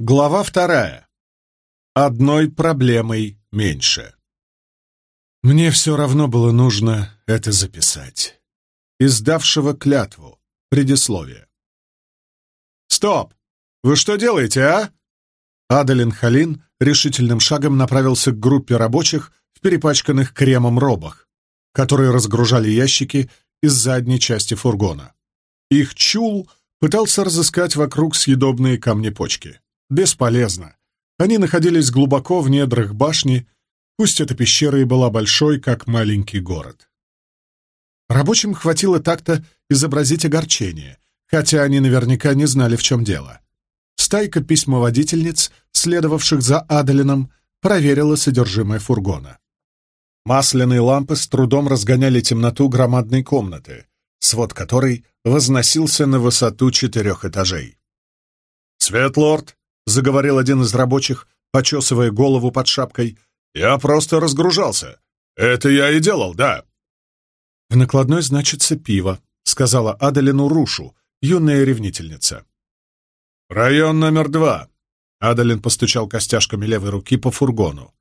Глава вторая. Одной проблемой меньше. Мне все равно было нужно это записать. Издавшего клятву. Предисловие. «Стоп! Вы что делаете, а?» Адалин Халин решительным шагом направился к группе рабочих в перепачканных кремом робах, которые разгружали ящики из задней части фургона. Их чул пытался разыскать вокруг съедобные камни-почки. Бесполезно. Они находились глубоко в недрах башни, пусть эта пещера и была большой, как маленький город. Рабочим хватило так-то изобразить огорчение, хотя они наверняка не знали, в чем дело. Стайка письмоводительниц, следовавших за Адалином, проверила содержимое фургона. Масляные лампы с трудом разгоняли темноту громадной комнаты, свод которой возносился на высоту четырех этажей. «Светлорд!» — заговорил один из рабочих, почесывая голову под шапкой. «Я просто разгружался. Это я и делал, да». «В накладной значится пиво», — сказала Адалину Рушу, юная ревнительница. «Район номер два», — Адалин постучал костяшками левой руки по фургону.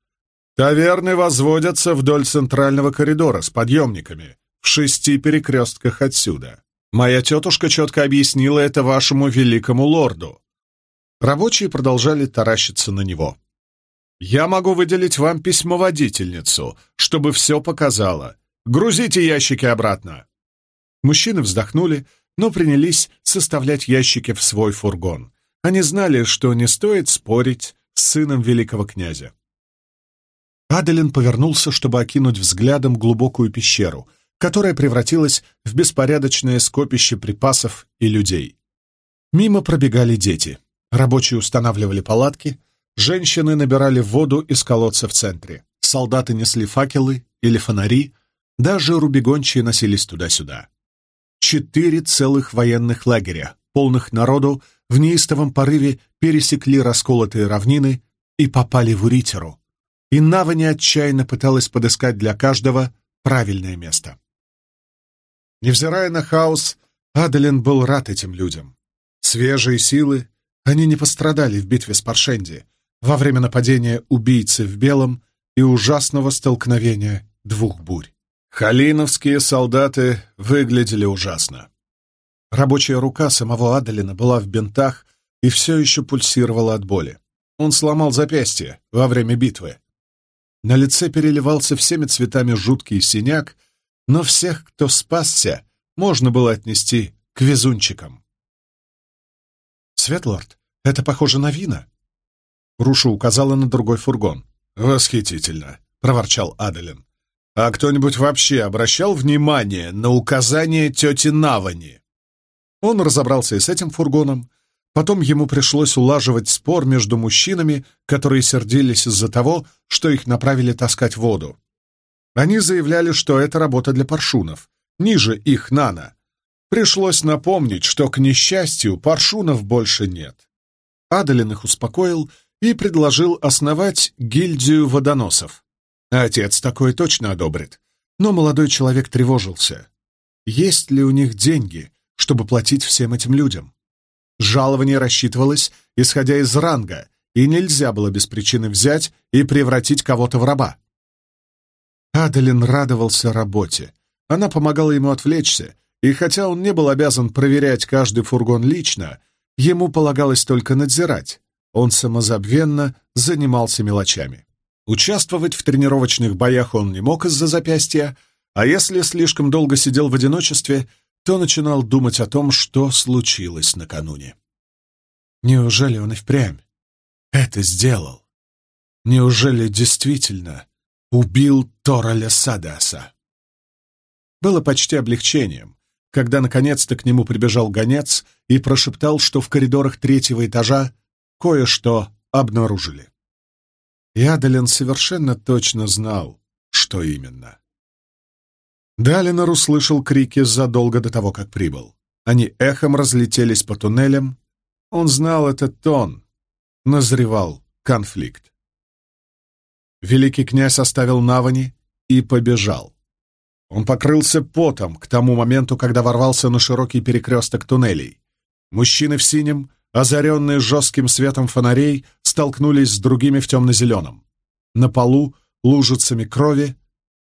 «Таверны возводятся вдоль центрального коридора с подъемниками, в шести перекрестках отсюда. Моя тетушка четко объяснила это вашему великому лорду. Рабочие продолжали таращиться на него. «Я могу выделить вам письмоводительницу, чтобы все показала. Грузите ящики обратно!» Мужчины вздохнули, но принялись составлять ящики в свой фургон. Они знали, что не стоит спорить с сыном великого князя. Аделин повернулся, чтобы окинуть взглядом глубокую пещеру, которая превратилась в беспорядочное скопище припасов и людей. Мимо пробегали дети. Рабочие устанавливали палатки, женщины набирали воду из колодца в центре, солдаты несли факелы или фонари, даже рубегончие носились туда-сюда. Четыре целых военных лагеря, полных народу, в неистовом порыве пересекли расколотые равнины и попали в Уритеру. И Навани отчаянно пыталась подыскать для каждого правильное место. Невзирая на хаос, Адалин был рад этим людям. Свежие силы, они не пострадали в битве с Паршенди во время нападения убийцы в белом и ужасного столкновения двух бурь. Халиновские солдаты выглядели ужасно. Рабочая рука самого Адалина была в бинтах и все еще пульсировала от боли. Он сломал запястье во время битвы. На лице переливался всеми цветами жуткий синяк, но всех, кто спасся, можно было отнести к везунчикам. «Светлорд, это похоже на вина». Руша указала на другой фургон. «Восхитительно», — проворчал Аделин. «А кто-нибудь вообще обращал внимание на указание тети Навани?» Он разобрался и с этим фургоном. Потом ему пришлось улаживать спор между мужчинами, которые сердились из-за того, что их направили таскать воду. Они заявляли, что это работа для паршунов, ниже их нана. Пришлось напомнить, что, к несчастью, паршунов больше нет. Адалин их успокоил и предложил основать гильдию водоносов. Отец такое точно одобрит. Но молодой человек тревожился. Есть ли у них деньги, чтобы платить всем этим людям? Жалование рассчитывалось, исходя из ранга, и нельзя было без причины взять и превратить кого-то в раба. Адалин радовался работе. Она помогала ему отвлечься, и хотя он не был обязан проверять каждый фургон лично, ему полагалось только надзирать. Он самозабвенно занимался мелочами. Участвовать в тренировочных боях он не мог из-за запястья, а если слишком долго сидел в одиночестве, то начинал думать о том, что случилось накануне. Неужели он и впрямь это сделал? Неужели действительно убил Тораля Садаса? Было почти облегчением, когда наконец-то к нему прибежал гонец и прошептал, что в коридорах третьего этажа кое-что обнаружили. И Адалин совершенно точно знал, что именно. Далинор услышал крики задолго до того, как прибыл. Они эхом разлетелись по туннелям. Он знал этот тон. Назревал конфликт. Великий князь оставил Навани и побежал. Он покрылся потом к тому моменту, когда ворвался на широкий перекресток туннелей. Мужчины в синем озаренные жестким светом фонарей, столкнулись с другими в темно-зеленом. На полу лужицами крови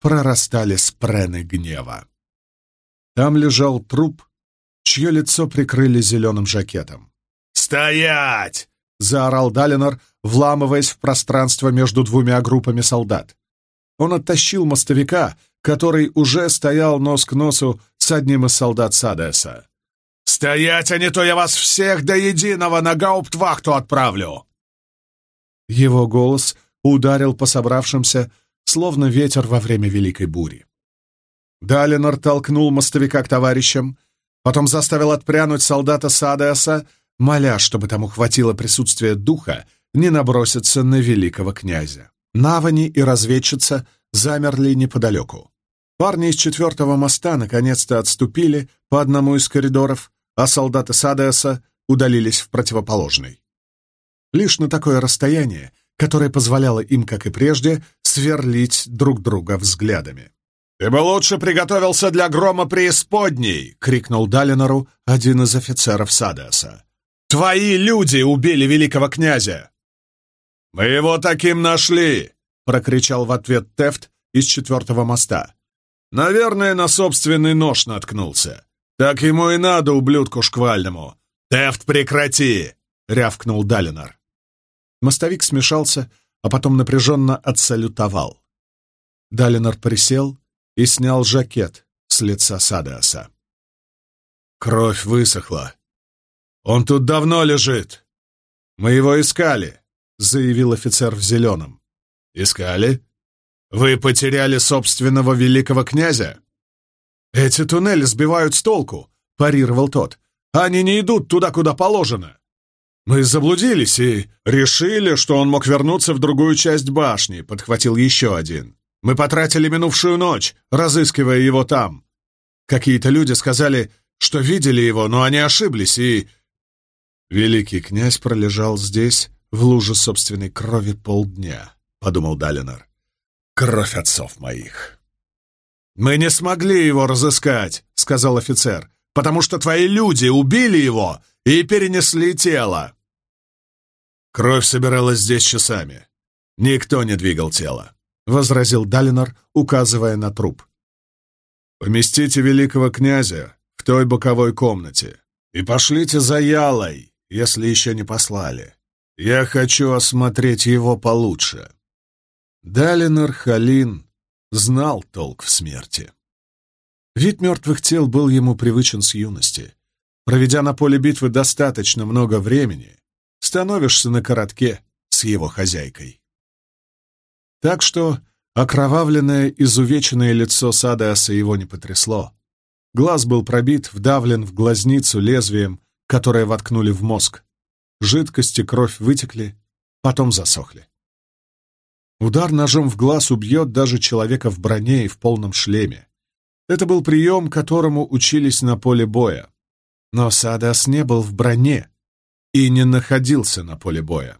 прорастали спрены гнева. Там лежал труп, чье лицо прикрыли зеленым жакетом. «Стоять!» — заорал Далинор, вламываясь в пространство между двумя группами солдат. Он оттащил мостовика, который уже стоял нос к носу с одним из солдат Садеса. «Стоять, а не то я вас всех до единого на гауптвахту отправлю!» Его голос ударил по собравшимся, словно ветер во время Великой бури. Далинор толкнул мостовика к товарищам, потом заставил отпрянуть солдата Садеаса, моля, чтобы тому хватило присутствия духа не наброситься на великого князя. Навани и разведчица замерли неподалеку. Парни из четвертого моста наконец-то отступили по одному из коридоров, а солдаты Садеаса удалились в противоположный. Лишь на такое расстояние, которое позволяло им, как и прежде, сверлить друг друга взглядами. «Ты бы лучше приготовился для грома преисподней!» — крикнул Далинору один из офицеров Садеаса. «Твои люди убили великого князя!» «Мы его таким нашли!» — прокричал в ответ Тефт из четвертого моста. «Наверное, на собственный нож наткнулся. Так ему и надо, ублюдку шквальному. Тефт, прекрати!» — рявкнул Далинор. Мостовик смешался, а потом напряженно отсалютовал. Далинор присел и снял жакет с лица Садеаса. Кровь высохла. «Он тут давно лежит. Мы его искали», — заявил офицер в зеленом. «Искали? Вы потеряли собственного великого князя?» «Эти туннели сбивают с толку», — парировал тот. «Они не идут туда, куда положено. Мы заблудились и решили, что он мог вернуться в другую часть башни», — подхватил еще один. Мы потратили минувшую ночь, разыскивая его там. Какие-то люди сказали, что видели его, но они ошиблись, и...» «Великий князь пролежал здесь, в луже собственной крови полдня», — подумал Далинор. «Кровь отцов моих». «Мы не смогли его разыскать», — сказал офицер, «потому что твои люди убили его и перенесли тело». Кровь собиралась здесь часами. Никто не двигал тело. — возразил Далинор, указывая на труп. «Поместите великого князя в той боковой комнате и пошлите за Ялой, если еще не послали. Я хочу осмотреть его получше». Далинор Халин знал толк в смерти. Вид мертвых тел был ему привычен с юности. Проведя на поле битвы достаточно много времени, становишься на коротке с его хозяйкой. Так что окровавленное, изувеченное лицо Садеаса его не потрясло. Глаз был пробит, вдавлен в глазницу лезвием, которое воткнули в мозг. Жидкость и кровь вытекли, потом засохли. Удар ножом в глаз убьет даже человека в броне и в полном шлеме. Это был прием, которому учились на поле боя. Но Садас не был в броне и не находился на поле боя.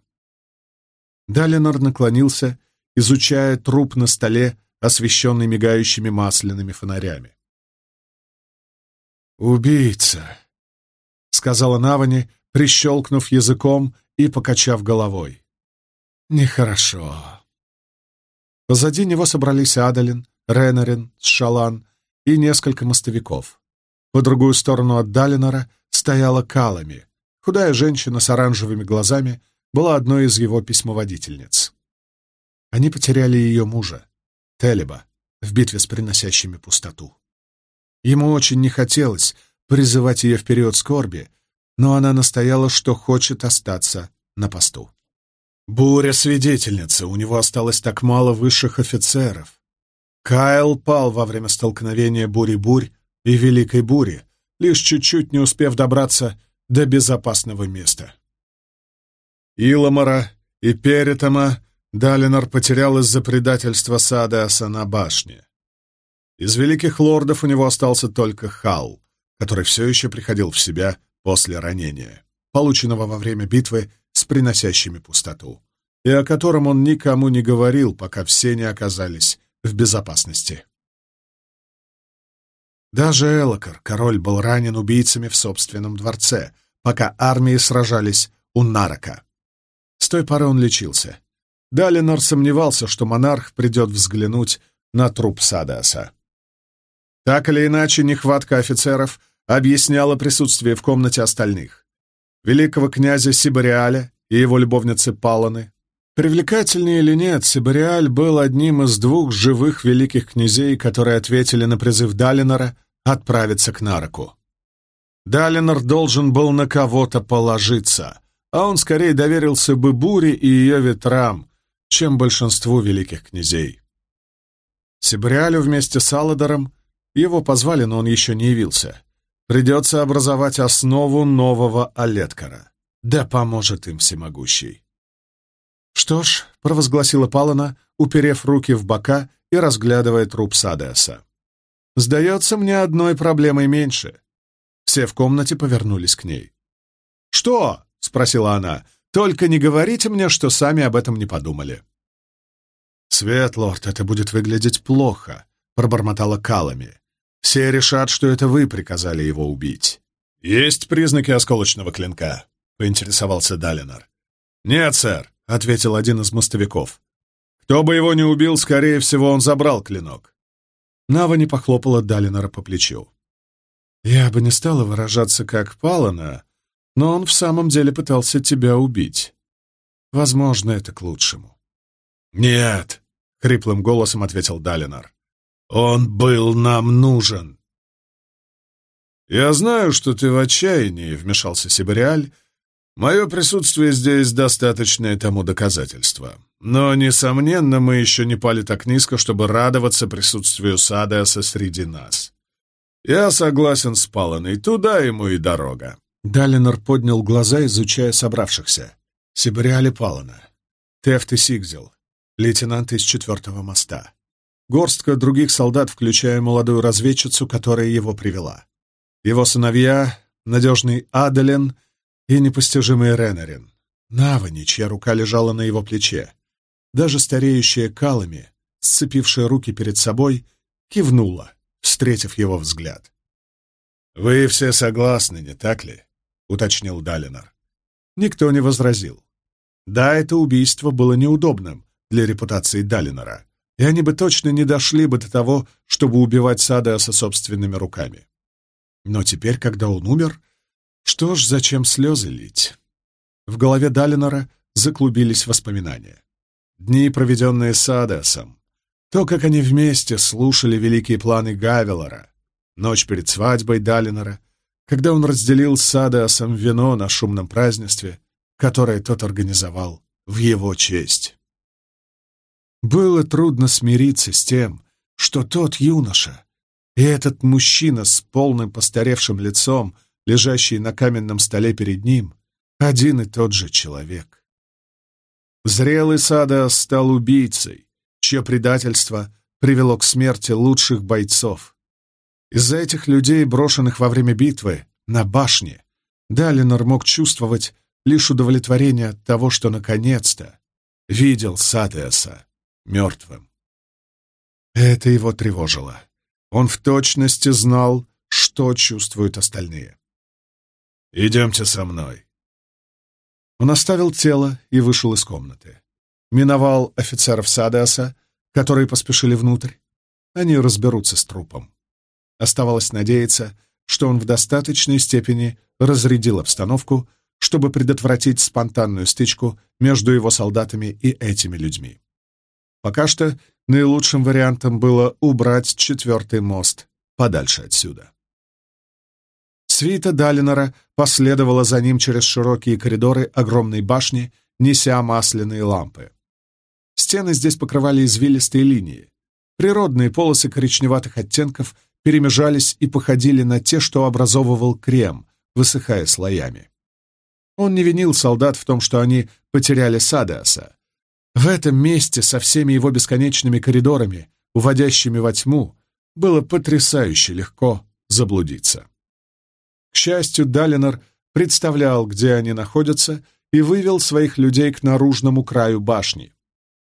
Далинор наклонился изучая труп на столе, освещенный мигающими масляными фонарями. «Убийца», — сказала Навани, прищелкнув языком и покачав головой. «Нехорошо». Позади него собрались Адалин, Ренарин, Шалан и несколько мостовиков. По другую сторону от Далинора стояла Калами. Худая женщина с оранжевыми глазами была одной из его письмоводительниц. Они потеряли ее мужа, Телеба, в битве с приносящими пустоту. Ему очень не хотелось призывать ее в период скорби, но она настояла, что хочет остаться на посту. Буря-свидетельница, у него осталось так мало высших офицеров. Кайл пал во время столкновения бури-бурь и Великой бури, лишь чуть-чуть не успев добраться до безопасного места. Иломара и Перетома Далинор потерял из-за предательства Садеаса на башне. Из великих лордов у него остался только Хал, который все еще приходил в себя после ранения, полученного во время битвы с приносящими пустоту, и о котором он никому не говорил, пока все не оказались в безопасности. Даже Элокар, король, был ранен убийцами в собственном дворце, пока армии сражались у Нарака. С той поры он лечился. Далинор сомневался, что монарх придет взглянуть на труп Садаса. Так или иначе, нехватка офицеров объясняла присутствие в комнате остальных. Великого князя Сибариаля и его любовницы Паланы. Привлекательнее или нет, Сибариаль был одним из двух живых великих князей, которые ответили на призыв Далинора отправиться к Нараку. Далинор должен был на кого-то положиться, а он скорее доверился бы буре и ее ветрам, чем большинству великих князей. Сибриалю вместе с Алладором его позвали, но он еще не явился. Придется образовать основу нового Олеткара. Да поможет им всемогущий. «Что ж», — провозгласила Палана, уперев руки в бока и разглядывая труп Садеса. «Сдается мне одной проблемой меньше». Все в комнате повернулись к ней. «Что?» — спросила она. «Только не говорите мне, что сами об этом не подумали». «Светлорд, это будет выглядеть плохо», — пробормотала Калами. «Все решат, что это вы приказали его убить». «Есть признаки осколочного клинка?» — поинтересовался Далинар. «Нет, сэр», — ответил один из мостовиков. «Кто бы его не убил, скорее всего, он забрал клинок». Нава не похлопала Далинора по плечу. «Я бы не стала выражаться как Палана, но он в самом деле пытался тебя убить. Возможно, это к лучшему». «Нет», — хриплым голосом ответил Далинар. «Он был нам нужен». «Я знаю, что ты в отчаянии», — вмешался Сибириаль. «Мое присутствие здесь достаточное тому доказательство. Но, несомненно, мы еще не пали так низко, чтобы радоваться присутствию Садеаса среди нас. Я согласен с Паланой, туда ему и дорога». Далинор поднял глаза, изучая собравшихся. Сибириаль и Палана. Тефт и Сигзел. Лейтенант из четвертого моста. Горстка других солдат, включая молодую разведчицу, которая его привела. Его сыновья, надежный Аделен и непостижимый Ренарин. Навани, чья рука лежала на его плече. Даже стареющая Калами, сцепившая руки перед собой, кивнула, встретив его взгляд. «Вы все согласны, не так ли?» — уточнил Далинар. Никто не возразил. Да, это убийство было неудобным для репутации Далинора, и они бы точно не дошли бы до того, чтобы убивать Садеаса собственными руками. Но теперь, когда он умер, что ж, зачем слезы лить? В голове Далинора заклубились воспоминания. Дни, проведенные с Адасом, то, как они вместе слушали великие планы Гавелора, ночь перед свадьбой Далинора, когда он разделил с Адасом вино на шумном празднестве, которое тот организовал в его честь. Было трудно смириться с тем, что тот юноша и этот мужчина с полным постаревшим лицом, лежащий на каменном столе перед ним, один и тот же человек. Зрелый Сада стал убийцей, чье предательство привело к смерти лучших бойцов. Из-за этих людей, брошенных во время битвы, на башне, Далинор мог чувствовать лишь удовлетворение от того, что наконец-то видел Садеаса мертвым. Это его тревожило. Он в точности знал, что чувствуют остальные. «Идемте со мной», он оставил тело и вышел из комнаты. Миновал офицеров Садеаса, которые поспешили внутрь. Они разберутся с трупом. Оставалось надеяться, что он в достаточной степени разрядил обстановку, чтобы предотвратить спонтанную стычку между его солдатами и этими людьми. Пока что наилучшим вариантом было убрать четвертый мост подальше отсюда. Свита Далинора последовала за ним через широкие коридоры огромной башни, неся масляные лампы. Стены здесь покрывали извилистые линии. Природные полосы коричневатых оттенков перемежались и походили на те, что образовывал крем, высыхая слоями. Он не винил солдат в том, что они потеряли Садеаса. В этом месте со всеми его бесконечными коридорами, уводящими во тьму, было потрясающе легко заблудиться. К счастью, Далинор представлял, где они находятся, и вывел своих людей к наружному краю башни.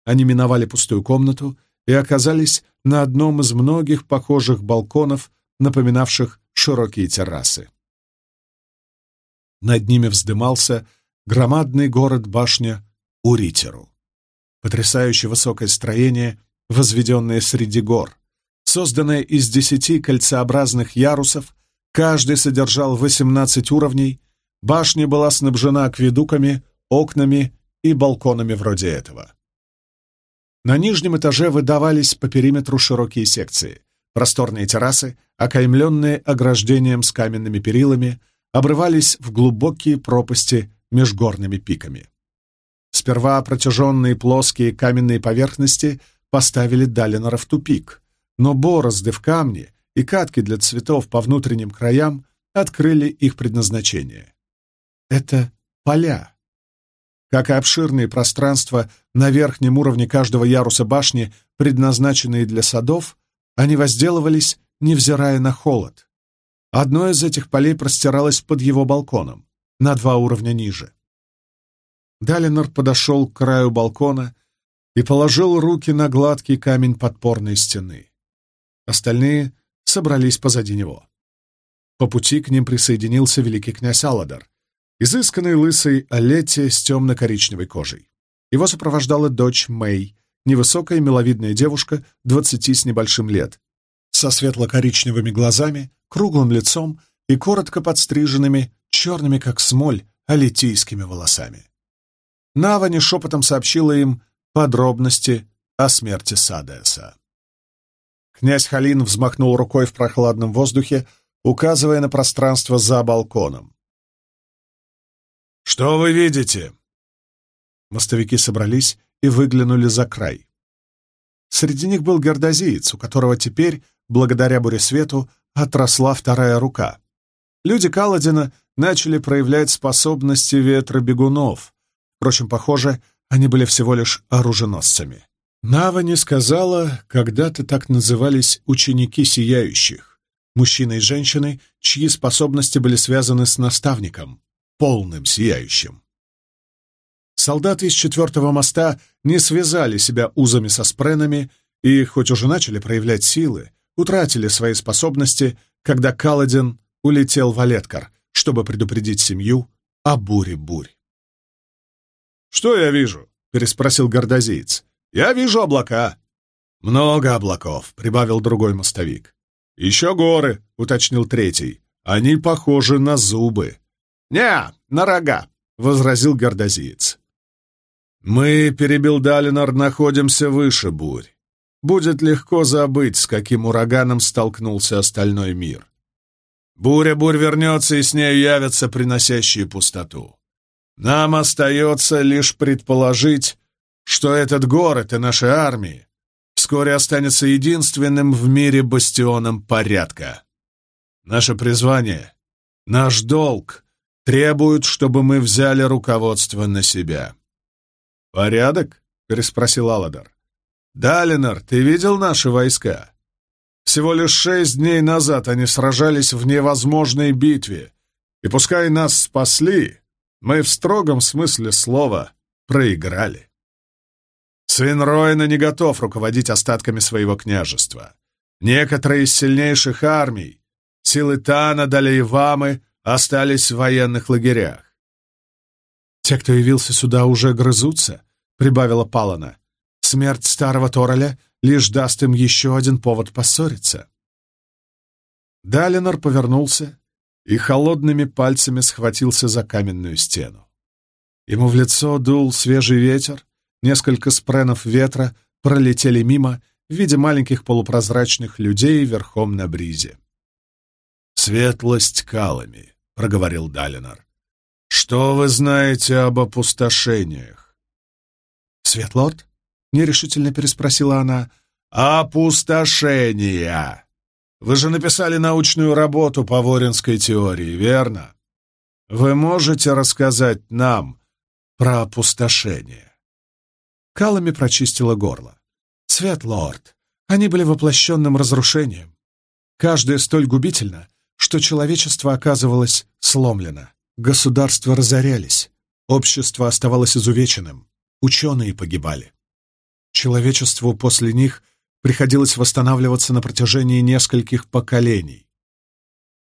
Они миновали пустую комнату и оказались на одном из многих похожих балконов, напоминавших широкие террасы. Над ними вздымался громадный город-башня Уритеру. Потрясающе высокое строение, возведенное среди гор. Созданное из десяти кольцеобразных ярусов, каждый содержал 18 уровней, башня была снабжена акведуками, окнами и балконами вроде этого. На нижнем этаже выдавались по периметру широкие секции, просторные террасы, окаймленные ограждением с каменными перилами, обрывались в глубокие пропасти межгорными пиками. Сперва протяженные плоские каменные поверхности поставили Далинора в тупик, но борозды в камне и катки для цветов по внутренним краям открыли их предназначение. Это поля. Как и обширные пространства на верхнем уровне каждого яруса башни, предназначенные для садов, они возделывались, невзирая на холод. Одно из этих полей простиралось под его балконом, на два уровня ниже. Далинор подошел к краю балкона и положил руки на гладкий камень подпорной стены. Остальные собрались позади него. По пути к ним присоединился великий князь Аладар, изысканный лысый Олете с темно-коричневой кожей. Его сопровождала дочь Мэй, невысокая миловидная девушка, двадцати с небольшим лет, со светло-коричневыми глазами круглым лицом и коротко подстриженными, черными как смоль, алитийскими волосами. Навани шепотом сообщила им подробности о смерти Садеса. Князь Халин взмахнул рукой в прохладном воздухе, указывая на пространство за балконом. «Что вы видите?» Мостовики собрались и выглянули за край. Среди них был гордозиец, у которого теперь, благодаря буресвету, отросла вторая рука. Люди Каладина начали проявлять способности ветра бегунов. Впрочем, похоже, они были всего лишь оруженосцами. Навани сказала, когда-то так назывались ученики сияющих, мужчины и женщины, чьи способности были связаны с наставником, полным сияющим. Солдаты из четвертого моста не связали себя узами со спренами и, хоть уже начали проявлять силы, утратили свои способности, когда Каладин улетел в Олеткар, чтобы предупредить семью о буре бурь. «Что я вижу?» — переспросил гордозиец. «Я вижу облака». «Много облаков», — прибавил другой мостовик. «Еще горы», — уточнил третий. «Они похожи на зубы». «Не, на рога», — возразил гордозиец. «Мы, — перебил Далинор, — находимся выше бурь будет легко забыть, с каким ураганом столкнулся остальной мир. Буря-бурь вернется, и с нею явятся приносящие пустоту. Нам остается лишь предположить, что этот город и наши армии вскоре останется единственным в мире бастионом порядка. Наше призвание, наш долг требуют, чтобы мы взяли руководство на себя. «Порядок?» — переспросил Алладар. «Далинор, ты видел наши войска? Всего лишь шесть дней назад они сражались в невозможной битве, и пускай нас спасли, мы в строгом смысле слова проиграли. Сын Роина не готов руководить остатками своего княжества. Некоторые из сильнейших армий, силы Тана, Далейвамы, остались в военных лагерях. «Те, кто явился сюда, уже грызутся», — прибавила Палана. Смерть старого Тороля лишь даст им еще один повод поссориться. Далинор повернулся и холодными пальцами схватился за каменную стену. Ему в лицо дул свежий ветер, несколько спренов ветра пролетели мимо в виде маленьких полупрозрачных людей верхом на бризе. «Светлость калами», — проговорил Далинор. «Что вы знаете об опустошениях?» «Светлорд?» — нерешительно переспросила она. «Опустошение! Вы же написали научную работу по воринской теории, верно? Вы можете рассказать нам про опустошение?» Калами прочистила горло. «Свет, лорд, они были воплощенным разрушением. Каждое столь губительно, что человечество оказывалось сломлено. Государства разорялись, общество оставалось изувеченным, ученые погибали. Человечеству после них приходилось восстанавливаться на протяжении нескольких поколений.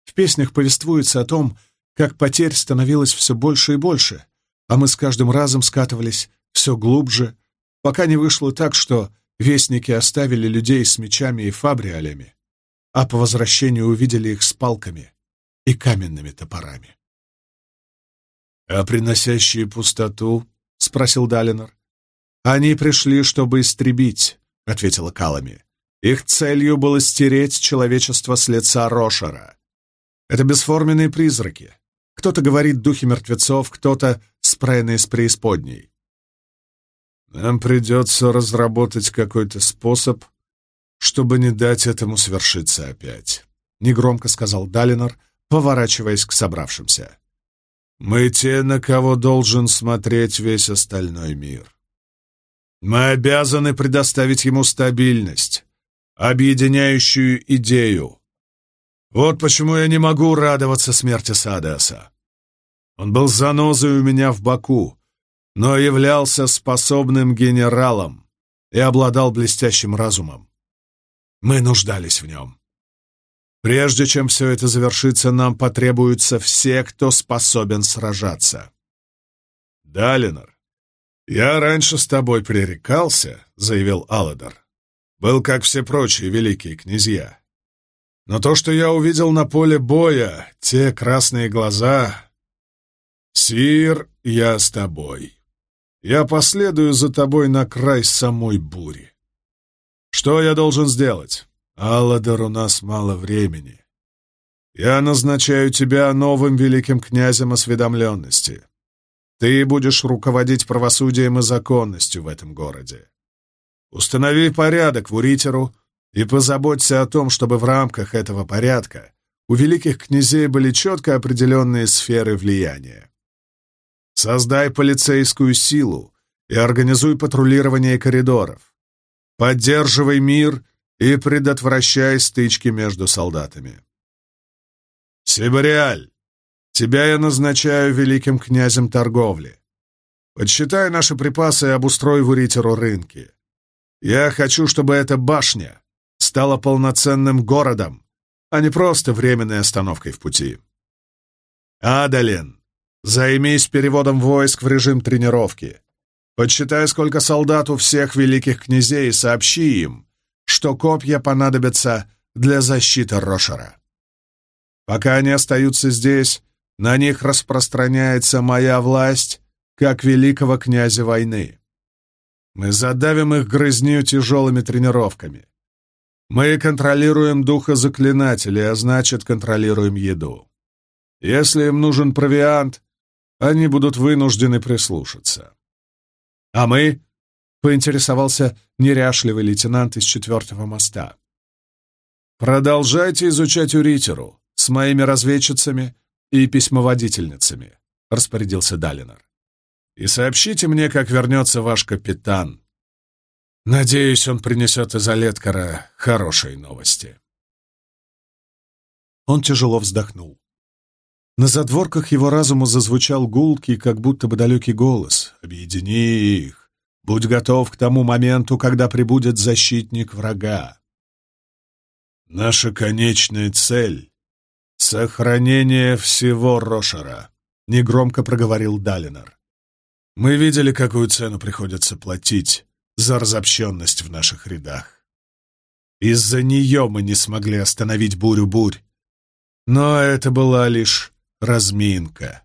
В песнях повествуется о том, как потерь становилось все больше и больше, а мы с каждым разом скатывались все глубже, пока не вышло так, что вестники оставили людей с мечами и фабриалями, а по возвращению увидели их с палками и каменными топорами. «А приносящие пустоту?» — спросил Далинор. «Они пришли, чтобы истребить», — ответила Калами. «Их целью было стереть человечество с лица Рошера. Это бесформенные призраки. Кто-то говорит духи мертвецов, кто-то спрены из преисподней. Нам придется разработать какой-то способ, чтобы не дать этому свершиться опять», — негромко сказал Далинор, поворачиваясь к собравшимся. «Мы те, на кого должен смотреть весь остальной мир. Мы обязаны предоставить ему стабильность, объединяющую идею. Вот почему я не могу радоваться смерти Садеаса. Он был занозой у меня в боку, но являлся способным генералом и обладал блестящим разумом. Мы нуждались в нем. Прежде чем все это завершится, нам потребуются все, кто способен сражаться. Далинор, «Я раньше с тобой пререкался», — заявил Алладар. «Был, как все прочие великие князья. Но то, что я увидел на поле боя, те красные глаза... Сир, я с тобой. Я последую за тобой на край самой бури. Что я должен сделать? Алладар, у нас мало времени. Я назначаю тебя новым великим князем осведомленности». Ты будешь руководить правосудием и законностью в этом городе. Установи порядок в Уритеру и позаботься о том, чтобы в рамках этого порядка у великих князей были четко определенные сферы влияния. Создай полицейскую силу и организуй патрулирование коридоров. Поддерживай мир и предотвращай стычки между солдатами. Сибариаль, Тебя я назначаю великим князем торговли. Подсчитай наши припасы и обустрой в Уритеру рынки. Я хочу, чтобы эта башня стала полноценным городом, а не просто временной остановкой в пути. Адален, займись переводом войск в режим тренировки. Подсчитай, сколько солдат у всех великих князей, и сообщи им, что копья понадобятся для защиты Рошера. Пока они остаются здесь, на них распространяется моя власть, как великого князя войны. Мы задавим их грызню тяжелыми тренировками. Мы контролируем духа заклинателей, а значит, контролируем еду. Если им нужен провиант, они будут вынуждены прислушаться. А мы, — поинтересовался неряшливый лейтенант из четвертого моста, — продолжайте изучать Уритеру с моими разведчицами и письмоводительницами», — распорядился Далинор. «И сообщите мне, как вернется ваш капитан. Надеюсь, он принесет из Олеткара хорошие новости». Он тяжело вздохнул. На задворках его разума зазвучал гулкий, как будто бы далекий голос. «Объедини их! Будь готов к тому моменту, когда прибудет защитник врага!» «Наша конечная цель «Сохранение всего Рошера», — негромко проговорил Далинор. «Мы видели, какую цену приходится платить за разобщенность в наших рядах. Из-за нее мы не смогли остановить бурю-бурь. Но это была лишь разминка,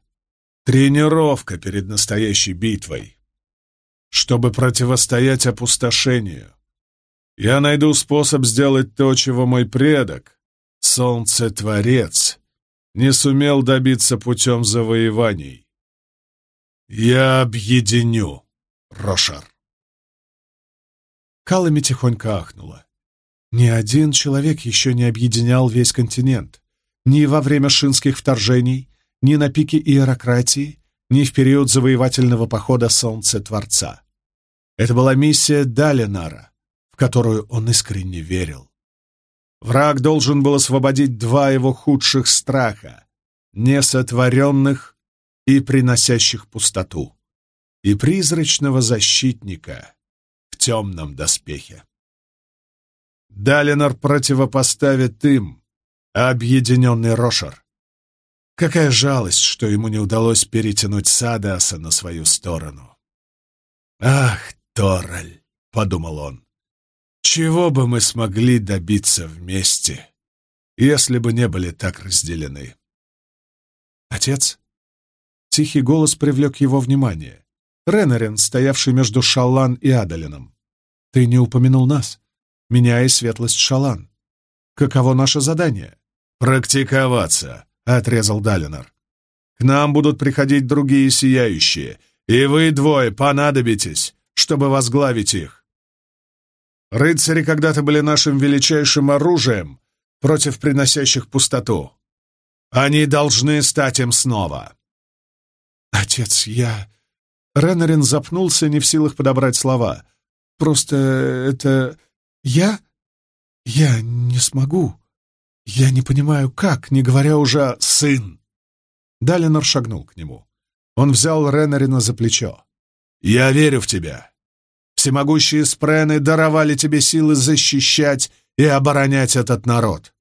тренировка перед настоящей битвой. Чтобы противостоять опустошению, я найду способ сделать то, чего мой предок, Солнце-творец не сумел добиться путем завоеваний. Я объединю, Рошар. Калами тихонько ахнула. Ни один человек еще не объединял весь континент. Ни во время шинских вторжений, ни на пике иерократии, ни в период завоевательного похода Солнца-Творца. Это была миссия Далинара, в которую он искренне верил. Враг должен был освободить два его худших страха — несотворенных и приносящих пустоту, и призрачного защитника в темном доспехе. Далинор противопоставит им объединенный Рошер. Какая жалость, что ему не удалось перетянуть Садаса на свою сторону. «Ах, Торрель!» — подумал он. «Чего бы мы смогли добиться вместе, если бы не были так разделены?» «Отец?» Тихий голос привлек его внимание. Ренарин, стоявший между Шалан и Адалином. «Ты не упомянул нас, меня и светлость Шалан. Каково наше задание?» «Практиковаться», — отрезал Далинор. «К нам будут приходить другие сияющие, и вы двое понадобитесь, чтобы возглавить их. Рыцари когда-то были нашим величайшим оружием против приносящих пустоту. Они должны стать им снова. Отец, я... Ренарин запнулся, не в силах подобрать слова. Просто это... Я... Я не смогу. Я не понимаю, как, не говоря уже «сын». Далинор шагнул к нему. Он взял Ренарина за плечо. «Я верю в тебя. Всемогущие спрены даровали тебе силы защищать и оборонять этот народ.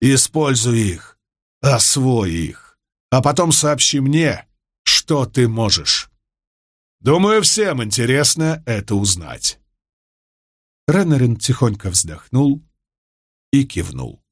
Используй их, освой их, а потом сообщи мне, что ты можешь. Думаю, всем интересно это узнать». Ренарин тихонько вздохнул и кивнул.